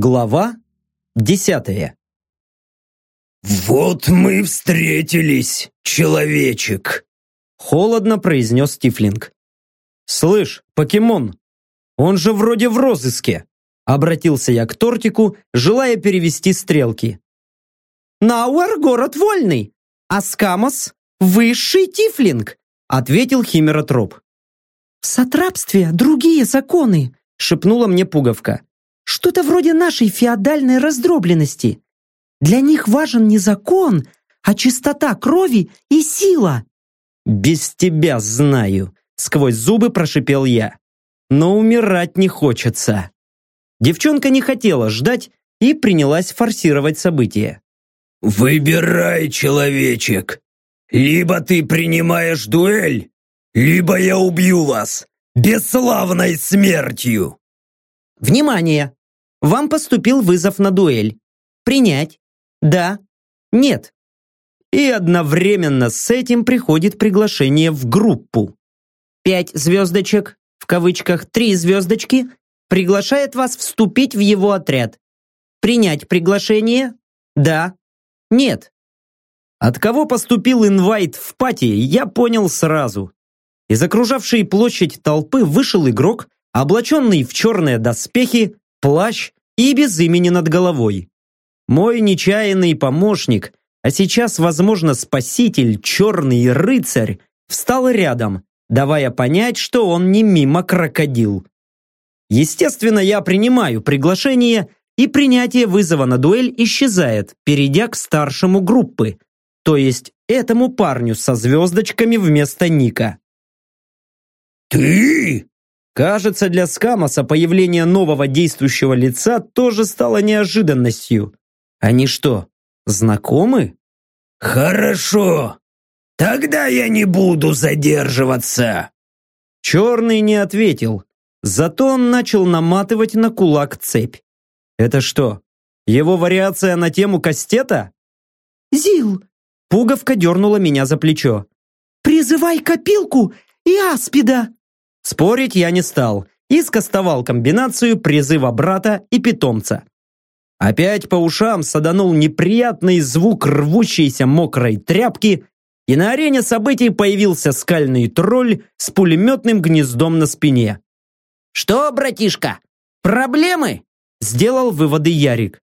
Глава десятая «Вот мы встретились, человечек!» Холодно произнес Тифлинг. «Слышь, покемон, он же вроде в розыске!» Обратился я к тортику, желая перевести стрелки. «Науэр — город вольный, а Скамос — высший Тифлинг!» Ответил Химеротроп. «В сатрапстве другие законы!» Шепнула мне пуговка. Что-то вроде нашей феодальной раздробленности. Для них важен не закон, а чистота крови и сила. Без тебя знаю, сквозь зубы прошипел я. Но умирать не хочется. Девчонка не хотела ждать и принялась форсировать события. «Выбирай, человечек. Либо ты принимаешь дуэль, либо я убью вас бесславной смертью!» «Внимание! Вам поступил вызов на дуэль. Принять? Да? Нет? И одновременно с этим приходит приглашение в группу. Пять звездочек, в кавычках три звездочки, приглашает вас вступить в его отряд. Принять приглашение? Да? Нет? От кого поступил инвайт в пати, я понял сразу. Из окружавшей площадь толпы вышел игрок, облаченный в черные доспехи, плащ и без имени над головой. Мой нечаянный помощник, а сейчас, возможно, спаситель, черный рыцарь, встал рядом, давая понять, что он не мимо крокодил. Естественно, я принимаю приглашение, и принятие вызова на дуэль исчезает, перейдя к старшему группы, то есть этому парню со звездочками вместо ника. «Ты?» Кажется, для Скамоса появление нового действующего лица тоже стало неожиданностью. Они что, знакомы? Хорошо. Тогда я не буду задерживаться. Черный не ответил. Зато он начал наматывать на кулак цепь. Это что, его вариация на тему кастета? Зил! Пуговка дернула меня за плечо. «Призывай копилку и аспида!» Спорить я не стал и скостовал комбинацию призыва брата и питомца. Опять по ушам саданул неприятный звук рвущейся мокрой тряпки, и на арене событий появился скальный тролль с пулеметным гнездом на спине. «Что, братишка, проблемы?» – сделал выводы Ярик.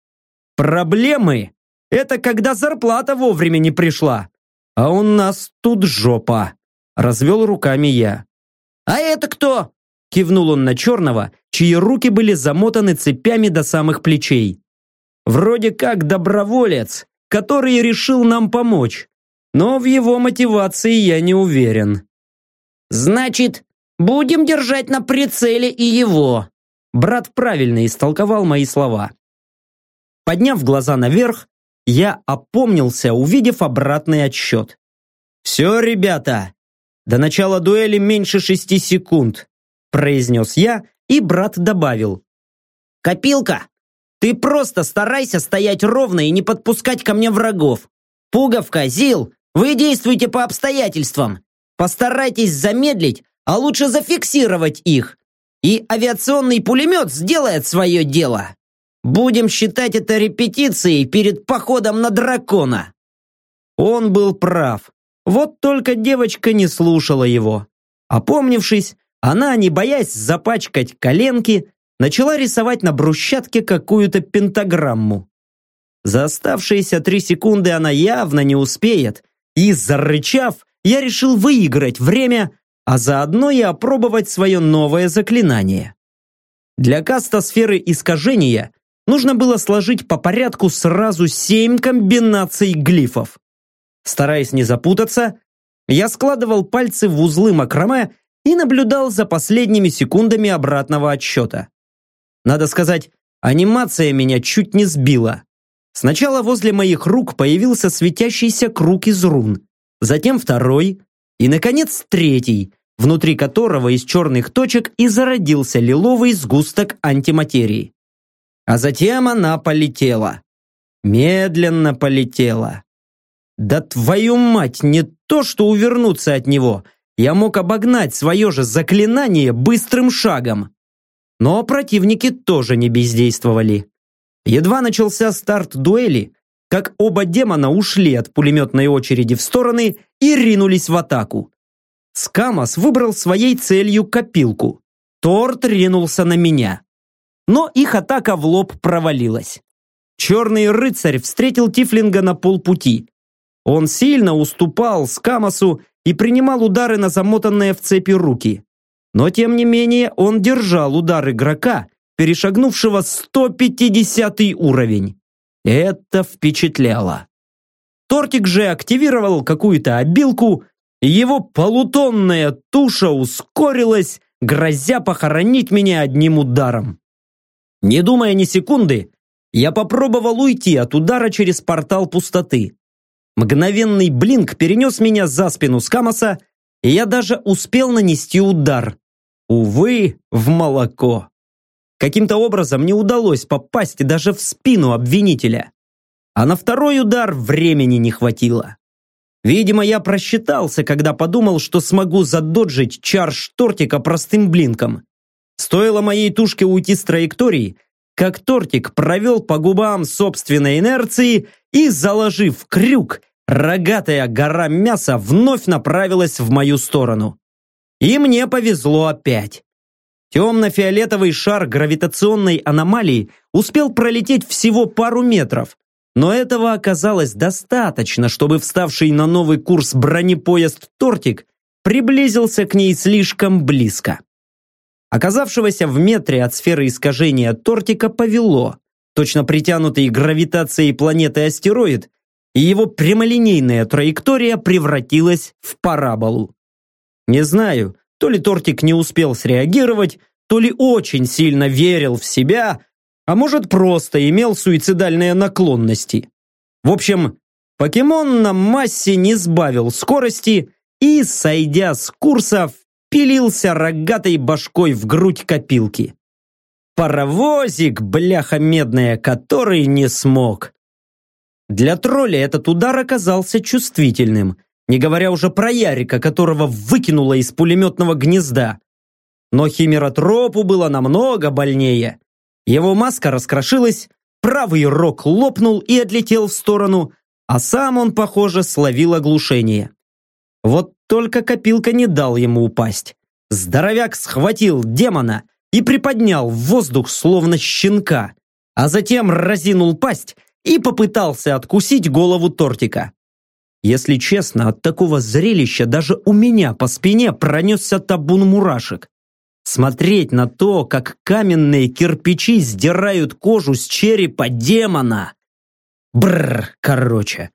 «Проблемы – это когда зарплата вовремя не пришла, а у нас тут жопа», – развел руками я. «А это кто?» Кивнул он на черного, чьи руки были замотаны цепями до самых плечей. Вроде как доброволец, который решил нам помочь. Но в его мотивации я не уверен. «Значит, будем держать на прицеле и его!» Брат правильно истолковал мои слова. Подняв глаза наверх, я опомнился, увидев обратный отсчет. «Все, ребята, до начала дуэли меньше шести секунд, произнес я, и брат добавил. Копилка, ты просто старайся стоять ровно и не подпускать ко мне врагов. Пуговка, Зил, вы действуйте по обстоятельствам. Постарайтесь замедлить, а лучше зафиксировать их. И авиационный пулемет сделает свое дело. Будем считать это репетицией перед походом на дракона. Он был прав. Вот только девочка не слушала его. Опомнившись, она, не боясь запачкать коленки, начала рисовать на брусчатке какую-то пентаграмму. За оставшиеся три секунды она явно не успеет, и, зарычав, я решил выиграть время, а заодно и опробовать свое новое заклинание. Для каста сферы искажения нужно было сложить по порядку сразу семь комбинаций глифов. Стараясь не запутаться, я складывал пальцы в узлы макраме и наблюдал за последними секундами обратного отсчета. Надо сказать, анимация меня чуть не сбила. Сначала возле моих рук появился светящийся круг из рун, затем второй и, наконец, третий, внутри которого из черных точек и зародился лиловый сгусток антиматерии. А затем она полетела. Медленно полетела. Да твою мать, не то что увернуться от него. Я мог обогнать свое же заклинание быстрым шагом. Но противники тоже не бездействовали. Едва начался старт дуэли, как оба демона ушли от пулеметной очереди в стороны и ринулись в атаку. Скамос выбрал своей целью копилку. Торт ринулся на меня. Но их атака в лоб провалилась. Черный рыцарь встретил Тифлинга на полпути. Он сильно уступал Скамосу и принимал удары на замотанные в цепи руки. Но тем не менее он держал удар игрока, перешагнувшего 150 уровень. Это впечатляло. Тортик же активировал какую-то обилку, и его полутонная туша ускорилась, грозя похоронить меня одним ударом. Не думая ни секунды, я попробовал уйти от удара через портал пустоты. Мгновенный блинк перенес меня за спину Скамоса, и я даже успел нанести удар. Увы, в молоко. Каким-то образом не удалось попасть даже в спину обвинителя. А на второй удар времени не хватило. Видимо, я просчитался, когда подумал, что смогу задоджить чарж тортика простым блинком. Стоило моей тушке уйти с траектории, как тортик провел по губам собственной инерции и, заложив крюк, рогатая гора мяса вновь направилась в мою сторону. И мне повезло опять. Темно-фиолетовый шар гравитационной аномалии успел пролететь всего пару метров, но этого оказалось достаточно, чтобы вставший на новый курс бронепоезд «Тортик» приблизился к ней слишком близко. Оказавшегося в метре от сферы искажения Тортика повело, точно притянутый гравитацией планеты астероид, и его прямолинейная траектория превратилась в параболу. Не знаю, то ли Тортик не успел среагировать, то ли очень сильно верил в себя, а может просто имел суицидальные наклонности. В общем, покемон на массе не сбавил скорости и, сойдя с курса, впилился рогатой башкой в грудь копилки. Паровозик, бляха медная, который не смог. Для тролля этот удар оказался чувствительным, не говоря уже про Ярика, которого выкинуло из пулеметного гнезда. Но химеротропу было намного больнее. Его маска раскрошилась, правый рог лопнул и отлетел в сторону, а сам он, похоже, словил оглушение. Вот только копилка не дал ему упасть. Здоровяк схватил демона и приподнял в воздух, словно щенка, а затем разинул пасть и попытался откусить голову тортика. Если честно, от такого зрелища даже у меня по спине пронесся табун мурашек. Смотреть на то, как каменные кирпичи сдирают кожу с черепа демона. Бррр, короче.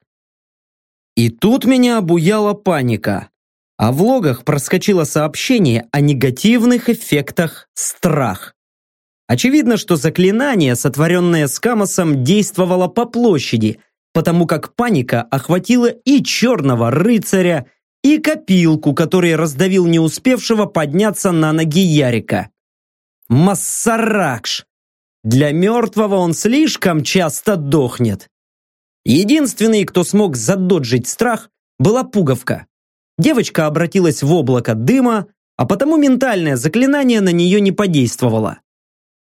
И тут меня обуяла паника. А в логах проскочило сообщение о негативных эффектах страх. Очевидно, что заклинание, сотворенное Скамосом, действовало по площади, потому как паника охватила и черного рыцаря, и копилку, который раздавил не успевшего подняться на ноги Ярика. Массаракш! Для мертвого он слишком часто дохнет. Единственный, кто смог задоджить страх, была пуговка. Девочка обратилась в облако дыма, а потому ментальное заклинание на нее не подействовало.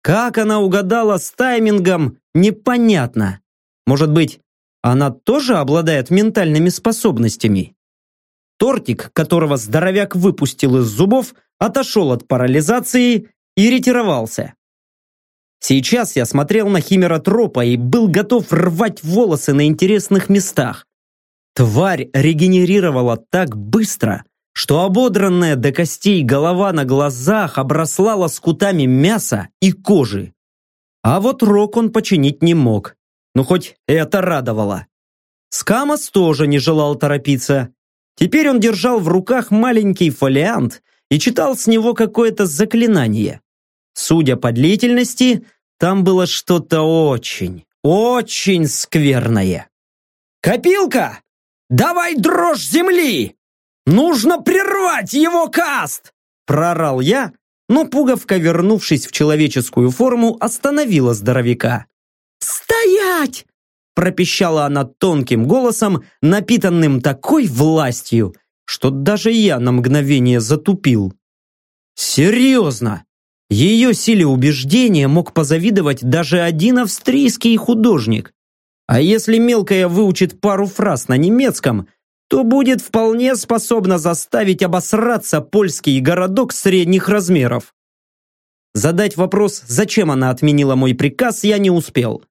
Как она угадала с таймингом, непонятно. Может быть, она тоже обладает ментальными способностями? Тортик, которого здоровяк выпустил из зубов, отошел от парализации и ретировался. Сейчас я смотрел на Химера Тропа и был готов рвать волосы на интересных местах. Тварь регенерировала так быстро, что ободранная до костей голова на глазах обросла лоскутами мяса и кожи. А вот рог он починить не мог. Ну хоть это радовало. Скамос тоже не желал торопиться. Теперь он держал в руках маленький фолиант и читал с него какое-то заклинание. Судя по длительности, там было что-то очень, очень скверное. «Копилка! Давай дрожь земли! Нужно прервать его каст!» Прорал я, но пуговка, вернувшись в человеческую форму, остановила здоровяка. «Стоять!» пропищала она тонким голосом, напитанным такой властью, что даже я на мгновение затупил. «Серьезно? Ее силе убеждения мог позавидовать даже один австрийский художник. А если мелкая выучит пару фраз на немецком, то будет вполне способна заставить обосраться польский городок средних размеров. Задать вопрос, зачем она отменила мой приказ, я не успел.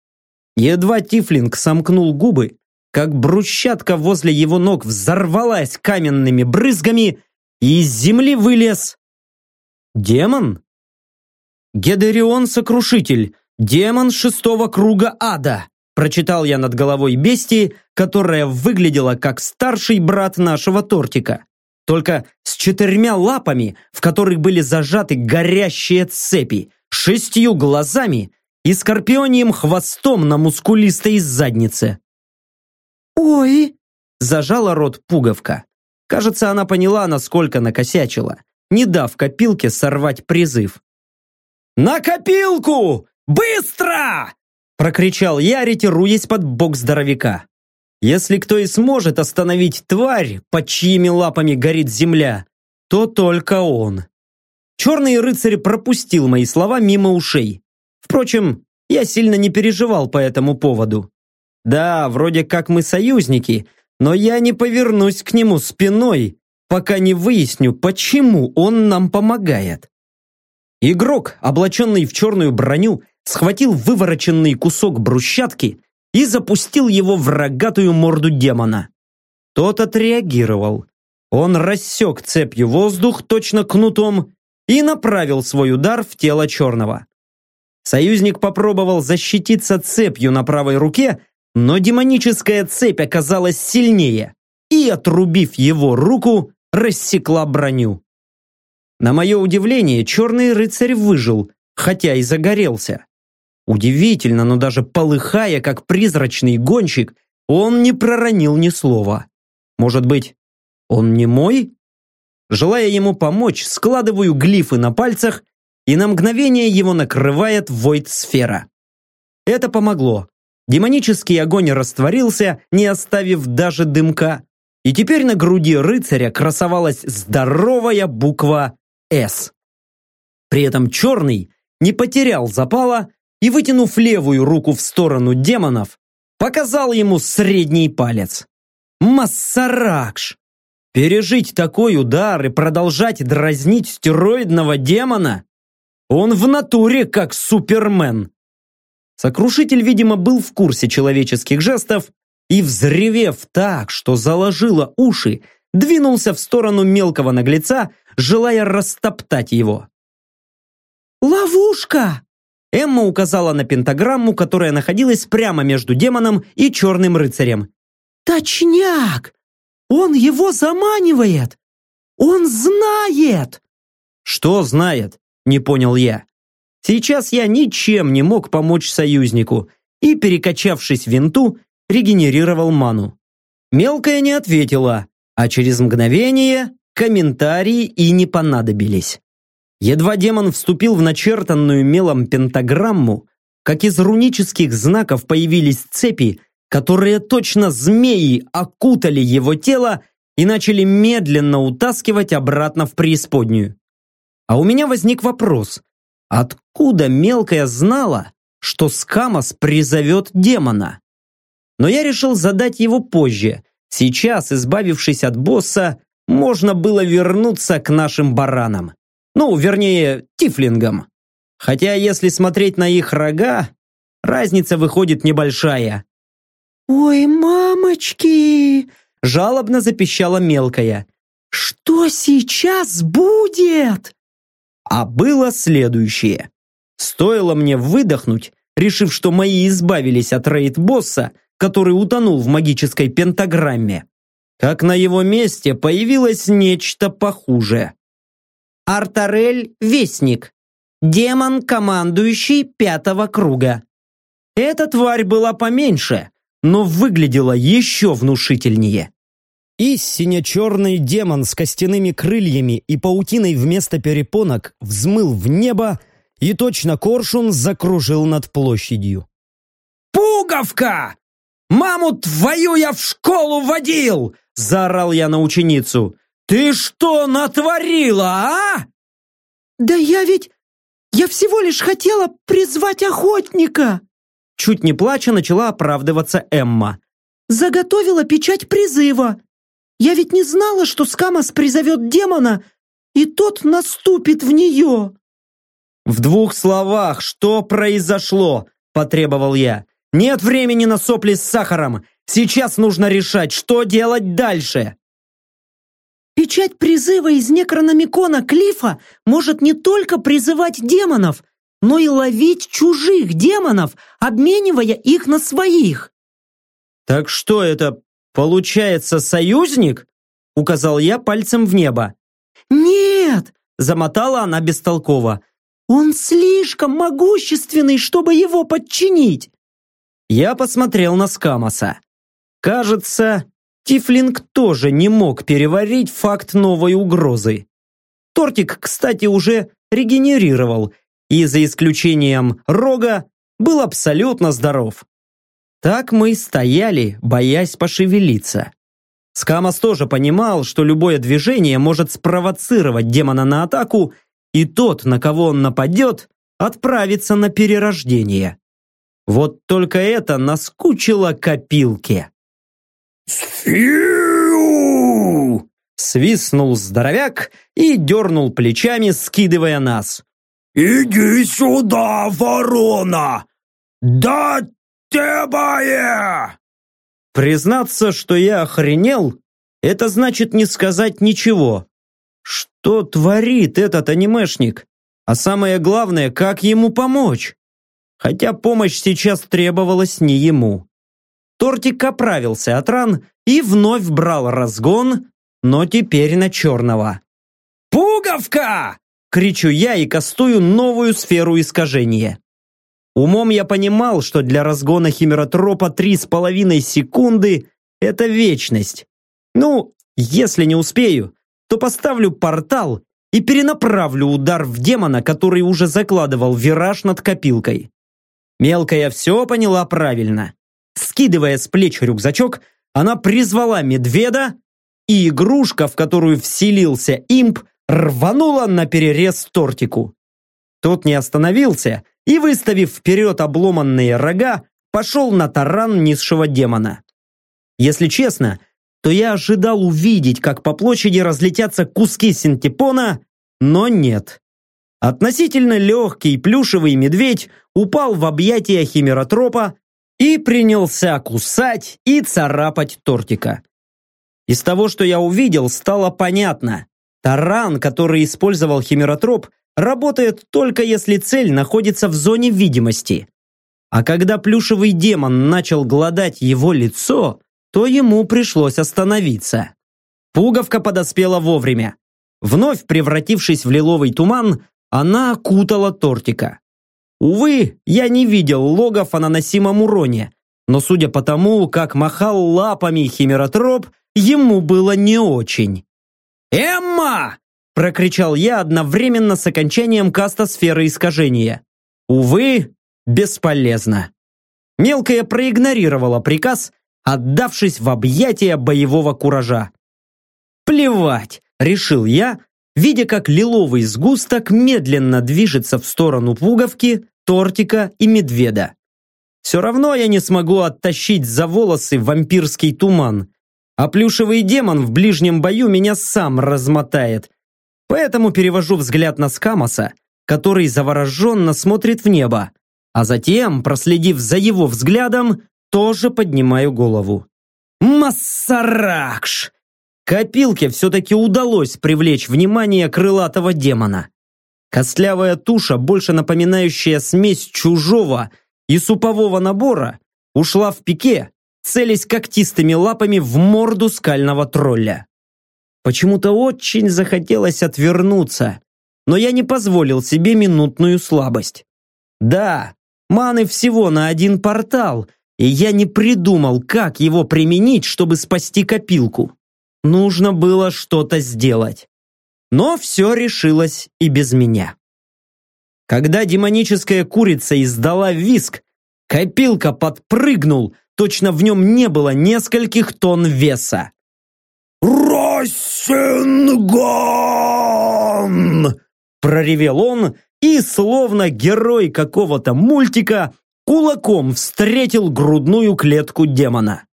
Едва Тифлинг сомкнул губы, как брусчатка возле его ног взорвалась каменными брызгами, и из земли вылез... Демон? Гедерион-сокрушитель, демон шестого круга ада, прочитал я над головой бестии, которая выглядела как старший брат нашего тортика. Только с четырьмя лапами, в которых были зажаты горящие цепи, шестью глазами и скорпионием хвостом на мускулистой заднице. «Ой!» – зажала рот пуговка. Кажется, она поняла, насколько накосячила, не дав копилке сорвать призыв. «На копилку! Быстро!» – прокричал я, ретируясь под бок здоровяка. Если кто и сможет остановить тварь, под чьими лапами горит земля, то только он. Черный рыцарь пропустил мои слова мимо ушей. Впрочем, я сильно не переживал по этому поводу. Да, вроде как мы союзники, но я не повернусь к нему спиной, пока не выясню, почему он нам помогает. Игрок, облаченный в черную броню, схватил вывороченный кусок брусчатки и запустил его в рогатую морду демона. Тот отреагировал. Он рассек цепью воздух точно кнутом и направил свой удар в тело черного. Союзник попробовал защититься цепью на правой руке, но демоническая цепь оказалась сильнее и, отрубив его руку, рассекла броню. На мое удивление, черный рыцарь выжил, хотя и загорелся. Удивительно, но даже полыхая, как призрачный гонщик, он не проронил ни слова. Может быть, он не мой? Желая ему помочь, складываю глифы на пальцах, и на мгновение его накрывает войд-сфера. Это помогло. Демонический огонь растворился, не оставив даже дымка, и теперь на груди рыцаря красовалась здоровая буква «С». При этом черный не потерял запала и, вытянув левую руку в сторону демонов, показал ему средний палец. Массаракш! Пережить такой удар и продолжать дразнить стероидного демона? Он в натуре как супермен. Сокрушитель, видимо, был в курсе человеческих жестов и, взревев так, что заложило уши, двинулся в сторону мелкого наглеца, желая растоптать его. «Ловушка!» Эмма указала на пентаграмму, которая находилась прямо между демоном и черным рыцарем. «Точняк! Он его заманивает! Он знает!» «Что знает?» – не понял я. Сейчас я ничем не мог помочь союзнику и, перекачавшись в винту, регенерировал ману. Мелкая не ответила, а через мгновение комментарии и не понадобились. Едва демон вступил в начертанную мелом пентаграмму, как из рунических знаков появились цепи, которые точно змеи окутали его тело и начали медленно утаскивать обратно в преисподнюю. А у меня возник вопрос, Откуда мелкая знала, что Скамос призовет демона? Но я решил задать его позже. Сейчас, избавившись от босса, можно было вернуться к нашим баранам. Ну, вернее, тифлингам. Хотя, если смотреть на их рога, разница выходит небольшая. «Ой, мамочки!» – жалобно запищала мелкая. «Что сейчас будет?» А было следующее. Стоило мне выдохнуть, решив, что мои избавились от рейд-босса, который утонул в магической пентаграмме, как на его месте появилось нечто похуже. Артарель Вестник. Демон, командующий пятого круга. Эта тварь была поменьше, но выглядела еще внушительнее. И сине-черный демон с костяными крыльями и паутиной вместо перепонок взмыл в небо, и точно коршун закружил над площадью. «Пуговка! Маму твою я в школу водил!» – заорал я на ученицу. «Ты что натворила, а?» «Да я ведь... Я всего лишь хотела призвать охотника!» Чуть не плача начала оправдываться Эмма. «Заготовила печать призыва. Я ведь не знала, что Скамос призовет демона, и тот наступит в нее!» «В двух словах, что произошло?» – потребовал я. «Нет времени на сопли с сахаром. Сейчас нужно решать, что делать дальше!» Печать призыва из некрономикона Клифа может не только призывать демонов, но и ловить чужих демонов, обменивая их на своих. «Так что это, получается, союзник?» — указал я пальцем в небо. «Нет!» — замотала она бестолково. «Он слишком могущественный, чтобы его подчинить!» Я посмотрел на Скамоса. Кажется, Тифлинг тоже не мог переварить факт новой угрозы. Тортик, кстати, уже регенерировал и, за исключением рога, был абсолютно здоров. Так мы стояли, боясь пошевелиться. Скамос тоже понимал, что любое движение может спровоцировать демона на атаку, и тот, на кого он нападет, отправится на перерождение. Вот только это наскучило копилке. «Сфью!» Свистнул здоровяк и дернул плечами, скидывая нас. «Иди сюда, ворона! Да тебе!» Признаться, что я охренел, это значит не сказать ничего. Что творит этот анимешник? А самое главное, как ему помочь? Хотя помощь сейчас требовалась не ему. Тортик оправился от ран и вновь брал разгон, но теперь на черного. «Пуговка!» – кричу я и кастую новую сферу искажения. Умом я понимал, что для разгона химеротропа три с половиной секунды – это вечность. Ну, если не успею, то поставлю портал и перенаправлю удар в демона, который уже закладывал вираж над копилкой. Мелкая все поняла правильно. Скидывая с плеч рюкзачок, она призвала медведа, и игрушка, в которую вселился имп, рванула на перерез тортику. Тот не остановился и, выставив вперед обломанные рога, пошел на таран низшего демона. Если честно, то я ожидал увидеть, как по площади разлетятся куски синтепона, но нет. Относительно легкий плюшевый медведь упал в объятия химеротропа и принялся кусать и царапать тортика. Из того, что я увидел, стало понятно. Таран, который использовал химеротроп, работает только если цель находится в зоне видимости. А когда плюшевый демон начал глодать его лицо, то ему пришлось остановиться. Пуговка подоспела вовремя. Вновь превратившись в лиловый туман, она окутала тортика. Увы, я не видел логов о наносимом уроне, но судя по тому, как махал лапами химеротроп, ему было не очень. «Эмма!» – прокричал я одновременно с окончанием каста сферы искажения. Увы, бесполезно. Мелкая проигнорировала приказ, отдавшись в объятия боевого куража. «Плевать!» – решил я, видя, как лиловый сгусток медленно движется в сторону пуговки, тортика и медведа. Все равно я не смогу оттащить за волосы вампирский туман, а плюшевый демон в ближнем бою меня сам размотает. Поэтому перевожу взгляд на Скамоса, который завороженно смотрит в небо, а затем, проследив за его взглядом, тоже поднимаю голову. Массаракш! Копилке все-таки удалось привлечь внимание крылатого демона. Костлявая туша, больше напоминающая смесь чужого и супового набора, ушла в пике, целясь когтистыми лапами в морду скального тролля. Почему-то очень захотелось отвернуться, но я не позволил себе минутную слабость. Да, маны всего на один портал, и я не придумал, как его применить, чтобы спасти копилку. Нужно было что-то сделать. Но все решилось и без меня. Когда демоническая курица издала виск, копилка подпрыгнул, точно в нем не было нескольких тонн веса. «Росингон!» Проревел он и, словно герой какого-то мультика, кулаком встретил грудную клетку демона.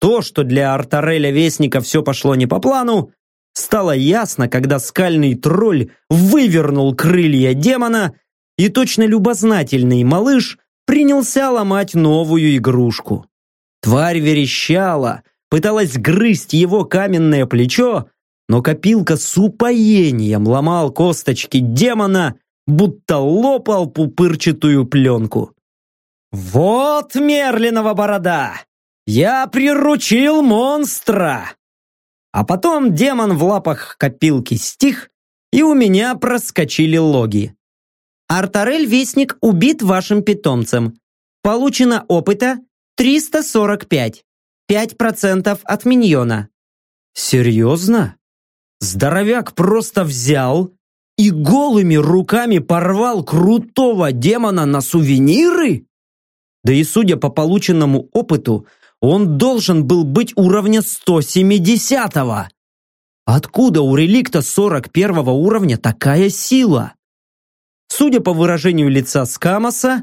То, что для Артареля Вестника все пошло не по плану, стало ясно, когда скальный тролль вывернул крылья демона, и точно любознательный малыш принялся ломать новую игрушку. Тварь верещала, пыталась грызть его каменное плечо, но копилка с упоением ломал косточки демона, будто лопал пупырчатую пленку. «Вот Мерлинова борода! Я приручил монстра!» А потом демон в лапах копилки стих, и у меня проскочили логи. Артарель Вестник убит вашим питомцем. Получено опыта 345. 5% от миньона. Серьезно? Здоровяк просто взял и голыми руками порвал крутого демона на сувениры? Да и судя по полученному опыту, он должен был быть уровня 170-го. Откуда у реликта 41 уровня такая сила? Судя по выражению лица Скамоса,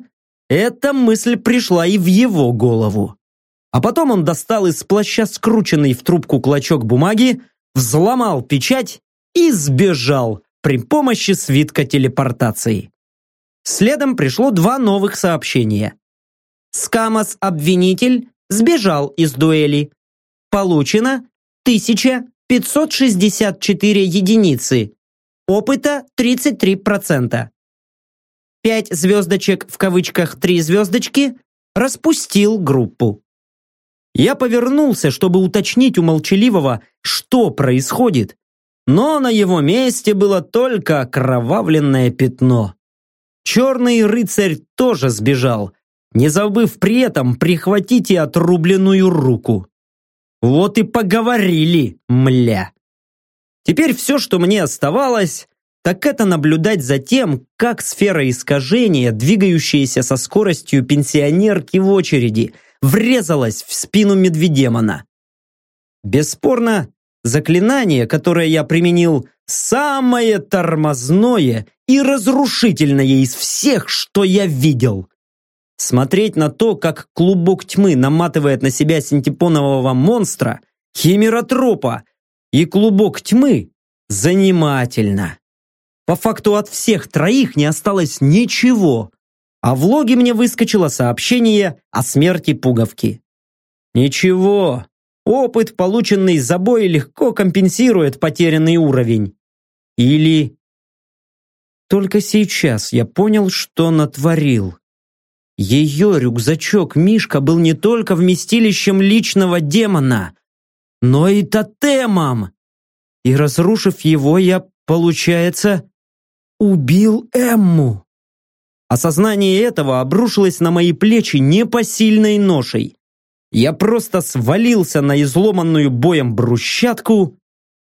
эта мысль пришла и в его голову. А потом он достал из плаща скрученный в трубку клочок бумаги, взломал печать и сбежал при помощи свитка телепортации. Следом пришло два новых сообщения. Скамос-обвинитель сбежал из дуэли. Получено 1564 единицы. Опыта 33%. 5 звездочек в кавычках 3 звездочки распустил группу. Я повернулся, чтобы уточнить у молчаливого, что происходит, но на его месте было только окровавленное пятно. Черный рыцарь тоже сбежал, не забыв при этом прихватить и отрубленную руку. Вот и поговорили, мля. Теперь все, что мне оставалось, так это наблюдать за тем, как сфера искажения, двигающаяся со скоростью пенсионерки в очереди, врезалась в спину медведемона. Бесспорно, заклинание, которое я применил, самое тормозное и разрушительное из всех, что я видел. Смотреть на то, как клубок тьмы наматывает на себя синтепонового монстра, химеротропа и клубок тьмы занимательно. По факту от всех троих не осталось ничего, а в логе мне выскочило сообщение о смерти пуговки. Ничего, опыт, полученный за бой, легко компенсирует потерянный уровень. Или... Только сейчас я понял, что натворил. Ее рюкзачок Мишка был не только вместилищем личного демона, но и тотемом. И разрушив его, я, получается, убил Эмму. Осознание этого обрушилось на мои плечи непосильной ношей. Я просто свалился на изломанную боем брусчатку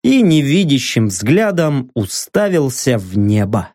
и невидящим взглядом уставился в небо.